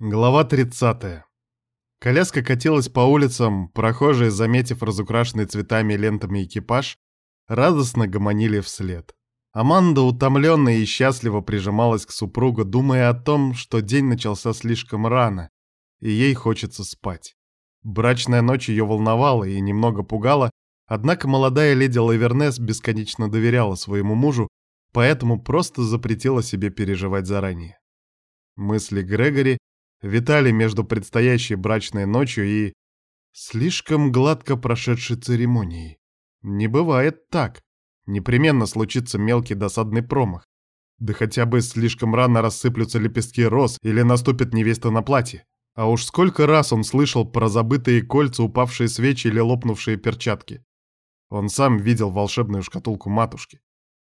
Глава 30. Коляска катилась по улицам, прохожие, заметив разукрашенный цветами и лентами экипаж, радостно гомонили вслед. Аманда, утомленная и счастливо прижималась к супругу, думая о том, что день начался слишком рано, и ей хочется спать. Брачная ночь ее волновала и немного пугала, однако молодая леди Лавернес бесконечно доверяла своему мужу, поэтому просто запретила себе переживать заранее. Мысли Грегори витали между предстоящей брачной ночью и слишком гладко прошедшей церемонией. Не бывает так. Непременно случится мелкий досадный промах. Да хотя бы слишком рано рассыплются лепестки роз или наступит невеста на платье. А уж сколько раз он слышал про забытые кольца, упавшие свечи или лопнувшие перчатки. Он сам видел волшебную шкатулку матушки.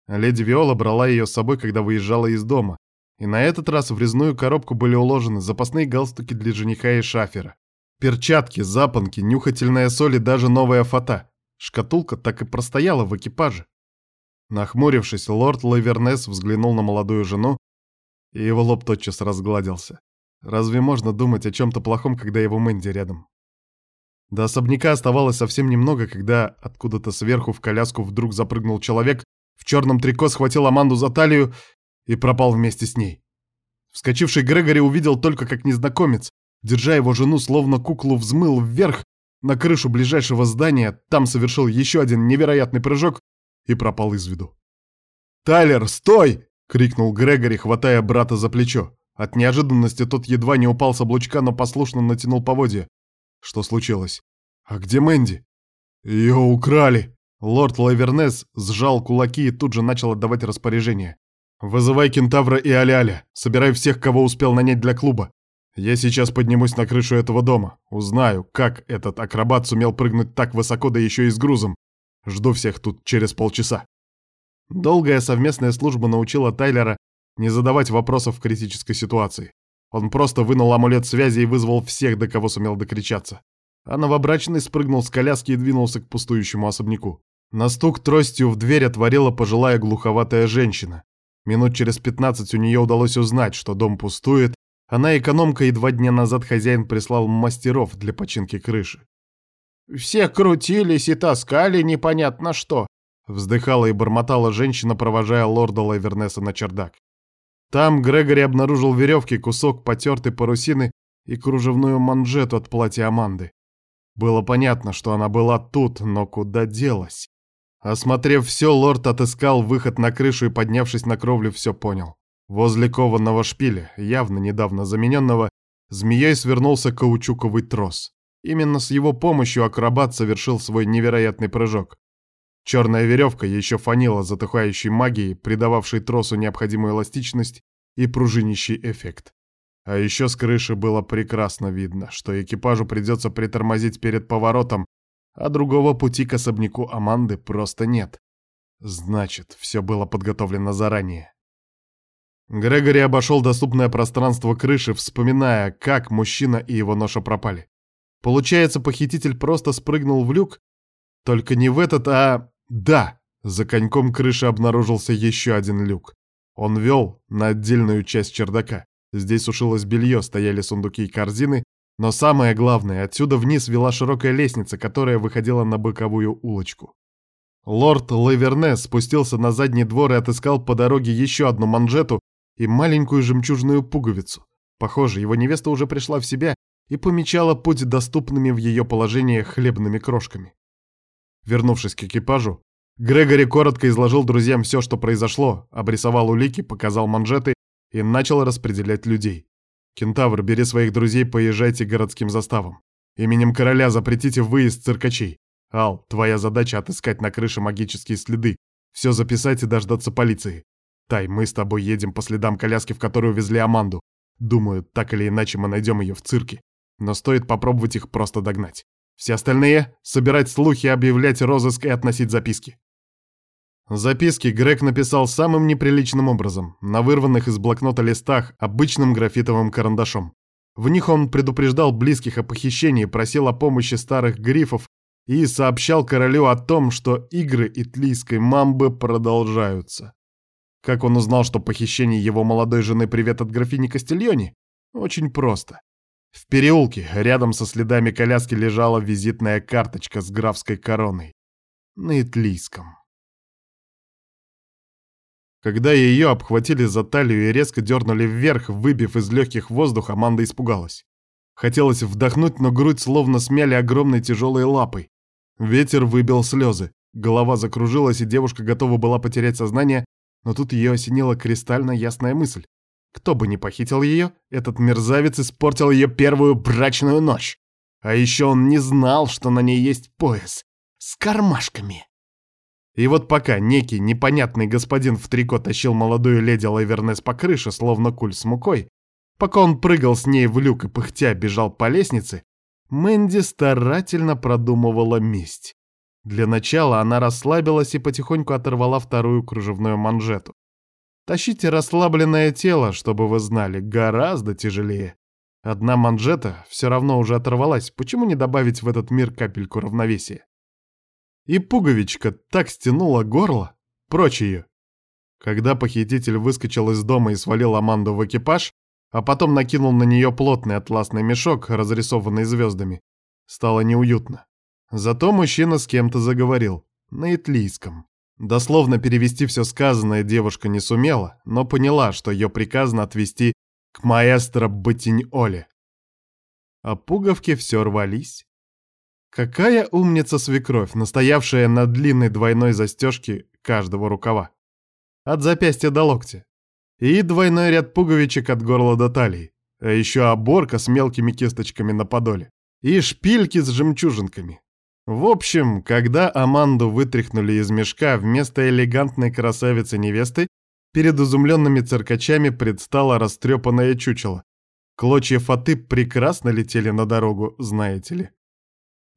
Леди Виола брала ее с собой, когда выезжала из дома, и на этот раз в резную коробку были уложены запасные галстуки для жениха и шафера. Перчатки, запонки, нюхательная соль и даже новая фата. Шкатулка так и простояла в экипаже. Нахмурившись, лорд Лавернес взглянул на молодую жену, и его лоб тотчас разгладился. Разве можно думать о чем-то плохом, когда его Мэнди рядом? До особняка оставалось совсем немного, когда откуда-то сверху в коляску вдруг запрыгнул человек, в черном трико схватил Аманду за талию и пропал вместе с ней. Вскочивший Грегори увидел только, как незнакомец, держа его жену, словно куклу, взмыл вверх на крышу ближайшего здания, там совершил еще один невероятный прыжок и пропал из виду. «Тайлер, стой!» — крикнул Грегори, хватая брата за плечо. От неожиданности тот едва не упал с облучка, но послушно натянул поводья. Что случилось? А где Мэнди? Ее украли! Лорд Лавернес сжал кулаки и тут же начал отдавать распоряжение. «Вызывай Кентавра и Аляля. Собирай всех, кого успел нанять для клуба. Я сейчас поднимусь на крышу этого дома. Узнаю, как этот акробат сумел прыгнуть так высоко, да еще и с грузом. Жду всех тут через полчаса». Долгая совместная служба научила Тайлера не задавать вопросов в критической ситуации. Он просто вынул амулет связи и вызвал всех, до кого сумел докричаться. А новобрачный спрыгнул с коляски и двинулся к пустующему особняку. На стук тростью в дверь отворила пожилая глуховатая женщина. Минут через пятнадцать у нее удалось узнать, что дом пустует. Она экономка, и два дня назад хозяин прислал мастеров для починки крыши. «Все крутились и таскали непонятно что», — вздыхала и бормотала женщина, провожая лорда Лайвернеса на чердак. Там Грегори обнаружил веревки, кусок потертой парусины и кружевную манжету от платья Аманды. Было понятно, что она была тут, но куда делась? Осмотрев все, лорд отыскал выход на крышу и, поднявшись на кровлю, все понял. Возле кованого шпиля, явно недавно замененного, змеей свернулся каучуковый трос. Именно с его помощью акробат совершил свой невероятный прыжок. Черная веревка еще фанила затухающей магией, придававшей тросу необходимую эластичность и пружинищий эффект. А еще с крыши было прекрасно видно, что экипажу придется притормозить перед поворотом, а другого пути к особняку Аманды просто нет. Значит, все было подготовлено заранее. Грегори обошел доступное пространство крыши, вспоминая, как мужчина и его ноша пропали. Получается, похититель просто спрыгнул в люк? Только не в этот, а... Да! За коньком крыши обнаружился еще один люк. Он вел на отдельную часть чердака. Здесь сушилось белье, стояли сундуки и корзины, но самое главное, отсюда вниз вела широкая лестница, которая выходила на боковую улочку. Лорд Лаверне спустился на задний двор и отыскал по дороге еще одну манжету и маленькую жемчужную пуговицу. Похоже, его невеста уже пришла в себя и помечала путь доступными в ее положении хлебными крошками. Вернувшись к экипажу, Грегори коротко изложил друзьям все, что произошло, обрисовал улики, показал манжеты и начал распределять людей. Кентавр, бери своих друзей, поезжайте к городским заставам. Именем короля запретите выезд циркачей. Ал, твоя задача отыскать на крыше магические следы. Все записать и дождаться полиции. Тай, мы с тобой едем по следам коляски, в которую везли Аманду. Думаю, так или иначе мы найдем ее в цирке. Но стоит попробовать их просто догнать. Все остальные — собирать слухи, объявлять розыск и относить записки. Записки Грег написал самым неприличным образом, на вырванных из блокнота листах обычным графитовым карандашом. В них он предупреждал близких о похищении, просил о помощи старых грифов и сообщал королю о том, что игры итлийской мамбы продолжаются. Как он узнал, что похищение его молодой жены привет от графини Кастильони? Очень просто. В переулке, рядом со следами коляски, лежала визитная карточка с графской короной. На итлийском. Когда ее обхватили за талию и резко дернули вверх, выбив из легких воздух, Аманда испугалась. Хотелось вдохнуть, но грудь словно смяли огромной тяжелой лапой. Ветер выбил слезы. Голова закружилась, и девушка готова была потерять сознание, но тут ее осенила кристально ясная мысль. Кто бы ни похитил ее, этот мерзавец испортил ее первую брачную ночь. А еще он не знал, что на ней есть пояс с кармашками. И вот пока некий непонятный господин в трико тащил молодую леди Лайвернес по крыше, словно куль с мукой, пока он прыгал с ней в люк и пыхтя бежал по лестнице, Мэнди старательно продумывала месть. Для начала она расслабилась и потихоньку оторвала вторую кружевную манжету. Тащите расслабленное тело, чтобы вы знали, гораздо тяжелее. Одна манжета все равно уже оторвалась, почему не добавить в этот мир капельку равновесия? И пуговичка так стянула горло, прочь ее. Когда похититель выскочил из дома и свалил Аманду в экипаж, а потом накинул на нее плотный атласный мешок, разрисованный звездами, стало неуютно. Зато мужчина с кем-то заговорил, на итлийском. Дословно перевести все сказанное девушка не сумела, но поняла, что ее приказано отвести к маэстро Батинь-Оле. А пуговки все рвались. Какая умница свекровь, настоявшая на длинной двойной застежке каждого рукава. От запястья до локтя. И двойной ряд пуговичек от горла до талии. А еще оборка с мелкими кисточками на подоле. И шпильки с жемчужинками. В общем, когда Аманду вытряхнули из мешка, вместо элегантной красавицы-невесты перед изумленными циркачами предстало растрепанное чучело. Клочья фаты прекрасно летели на дорогу, знаете ли.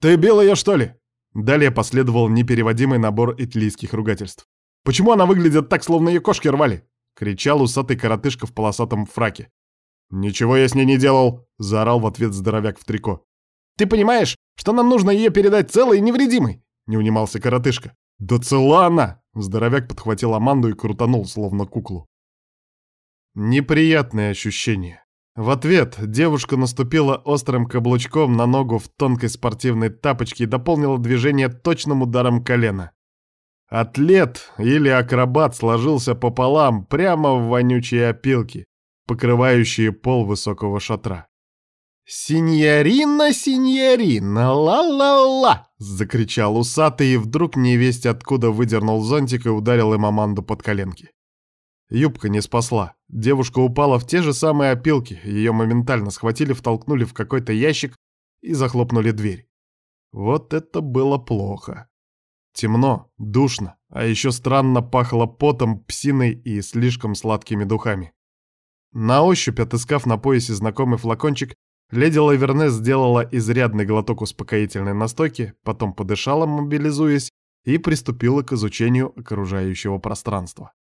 «Ты бил ее, что ли?» Далее последовал непереводимый набор итлийских ругательств. «Почему она выглядит так, словно ее кошки рвали?» — кричал усатый коротышка в полосатом фраке. «Ничего я с ней не делал!» — заорал в ответ здоровяк в трико. «Ты понимаешь, что нам нужно ее передать целой и невредимой!» — не унимался коротышка. «Да цела она!» — здоровяк подхватил Аманду и крутанул, словно куклу. Неприятное ощущение. В ответ девушка наступила острым каблучком на ногу в тонкой спортивной тапочке и дополнила движение точным ударом колена. Атлет или акробат сложился пополам прямо в вонючие опилки, покрывающие пол высокого шатра. «Синьорина, синьорина, ла-ла-ла!» — закричал усатый и вдруг невесть откуда выдернул зонтик и ударил им Аманду под коленки. Юбка не спасла. Девушка упала в те же самые опилки, ее моментально схватили, втолкнули в какой-то ящик и захлопнули дверь. Вот это было плохо. Темно, душно, а еще странно пахло потом, псиной и слишком сладкими духами. На ощупь, отыскав на поясе знакомый флакончик, Леди Лавернес сделала изрядный глоток успокоительной настойки, потом подышала, мобилизуясь, и приступила к изучению окружающего пространства.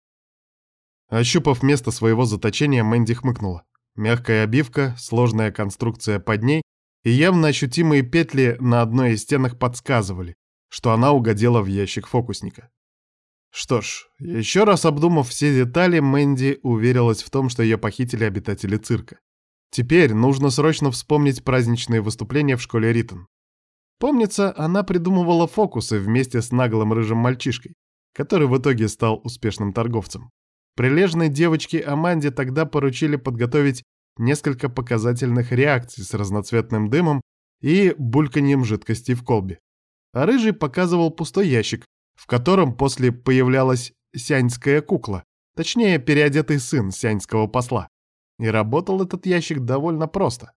Ощупав место своего заточения, Мэнди хмыкнула. Мягкая обивка, сложная конструкция под ней и явно ощутимые петли на одной из стенах подсказывали, что она угодила в ящик фокусника. Что ж, еще раз обдумав все детали, Мэнди уверилась в том, что ее похитили обитатели цирка. Теперь нужно срочно вспомнить праздничные выступления в школе Ритон. Помнится, она придумывала фокусы вместе с наглым рыжим мальчишкой, который в итоге стал успешным торговцем. Прилежной девочке Аманде тогда поручили подготовить несколько показательных реакций с разноцветным дымом и бульканьем жидкости в колбе. А рыжий показывал пустой ящик, в котором после появлялась сяньская кукла, точнее, переодетый сын сяньского посла. И работал этот ящик довольно просто.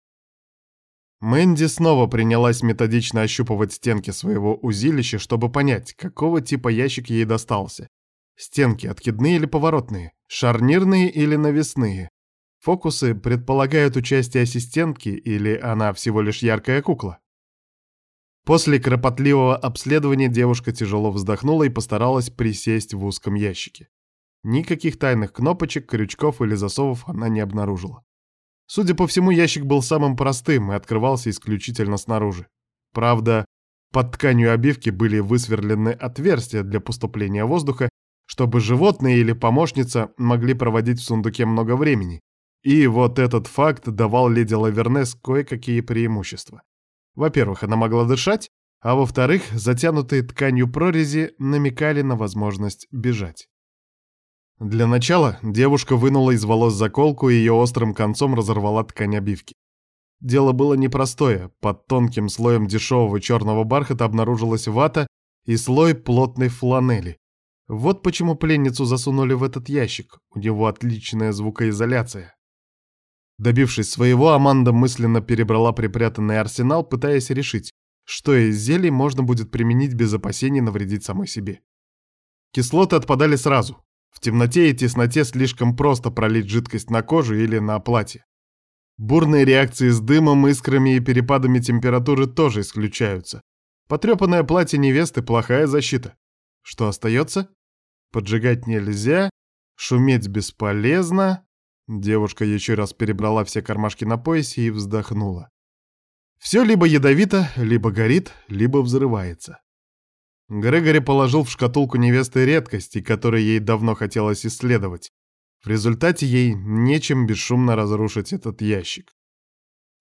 Мэнди снова принялась методично ощупывать стенки своего узилища, чтобы понять, какого типа ящик ей достался. Стенки откидные или поворотные, шарнирные или навесные. Фокусы предполагают участие ассистентки или она всего лишь яркая кукла. После кропотливого обследования девушка тяжело вздохнула и постаралась присесть в узком ящике. Никаких тайных кнопочек, крючков или засовов она не обнаружила. Судя по всему, ящик был самым простым и открывался исключительно снаружи. Правда, под тканью обивки были высверлены отверстия для поступления воздуха, чтобы животные или помощница могли проводить в сундуке много времени, И вот этот факт давал леди Лавернес кое-какие преимущества. Во-первых, она могла дышать, а во-вторых, затянутые тканью прорези намекали на возможность бежать. Для начала девушка вынула из волос заколку и ее острым концом разорвала ткань обивки. Дело было непростое. Под тонким слоем дешевого черного бархата обнаружилась вата и слой плотной фланели. Вот почему пленницу засунули в этот ящик. У него отличная звукоизоляция. Добившись своего, Аманда мысленно перебрала припрятанный арсенал, пытаясь решить, что из зелий можно будет применить без опасений навредить самой себе. Кислоты отпадали сразу. В темноте и тесноте слишком просто пролить жидкость на кожу или на платье. Бурные реакции с дымом, искрами и перепадами температуры тоже исключаются. Потрепанное платье невесты – плохая защита. Что остается? Поджигать нельзя, шуметь бесполезно. Девушка еще раз перебрала все кармашки на поясе и вздохнула. Все либо ядовито, либо горит, либо взрывается. Грегори положил в шкатулку невесты редкости, которые ей давно хотелось исследовать. В результате ей нечем бесшумно разрушить этот ящик.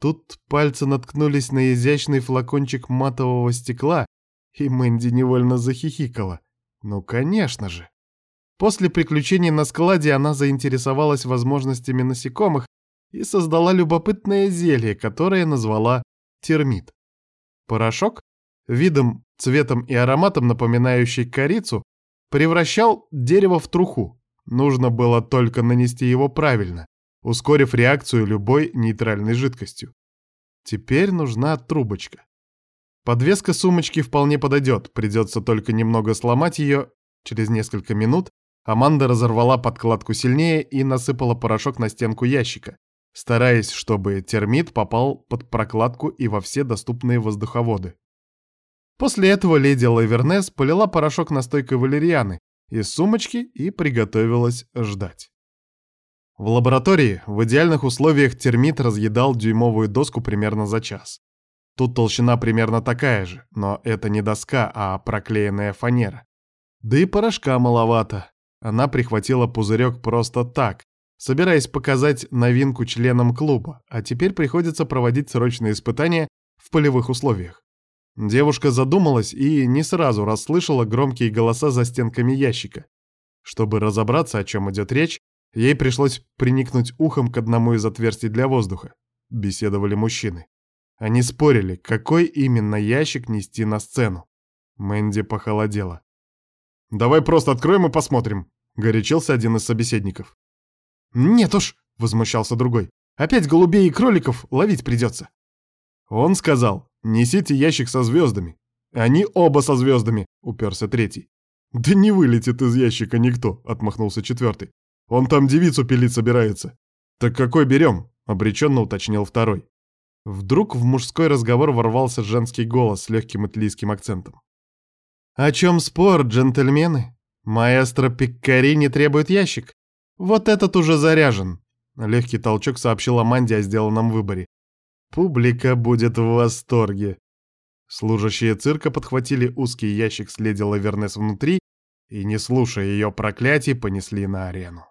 Тут пальцы наткнулись на изящный флакончик матового стекла, и Мэнди невольно захихикала. Ну, конечно же. После приключений на складе она заинтересовалась возможностями насекомых и создала любопытное зелье, которое назвала термит. Порошок, видом, цветом и ароматом напоминающий корицу, превращал дерево в труху. Нужно было только нанести его правильно, ускорив реакцию любой нейтральной жидкостью. Теперь нужна трубочка. Подвеска сумочки вполне подойдет, придется только немного сломать ее. Через несколько минут Аманда разорвала подкладку сильнее и насыпала порошок на стенку ящика, стараясь, чтобы термит попал под прокладку и во все доступные воздуховоды. После этого леди Лавернес полила порошок настойкой валерьяны, из сумочки и приготовилась ждать. В лаборатории в идеальных условиях термит разъедал дюймовую доску примерно за час. Тут толщина примерно такая же, но это не доска, а проклеенная фанера. Да и порошка маловато. Она прихватила пузырек просто так, собираясь показать новинку членам клуба, а теперь приходится проводить срочные испытания в полевых условиях. Девушка задумалась и не сразу расслышала громкие голоса за стенками ящика. Чтобы разобраться, о чем идет речь, ей пришлось приникнуть ухом к одному из отверстий для воздуха. Беседовали мужчины. Они спорили, какой именно ящик нести на сцену. Мэнди похолодела. «Давай просто откроем и посмотрим», — горячился один из собеседников. «Нет уж», — возмущался другой, — «опять голубей и кроликов ловить придется». Он сказал, Несите ящик со звездами. Они оба со звездами, уперся третий. Да не вылетит из ящика никто, отмахнулся четвертый. Он там девицу пилить собирается. Так какой берем? Обреченно уточнил второй. Вдруг в мужской разговор ворвался женский голос с легким итлийским акцентом. «О чем спор, джентльмены? Маэстро Пиккари не требует ящик. Вот этот уже заряжен». Легкий толчок сообщил Аманде о сделанном выборе. Публика будет в восторге. Служащие цирка подхватили узкий ящик с леди Лавернес внутри и, не слушая ее проклятий, понесли на арену.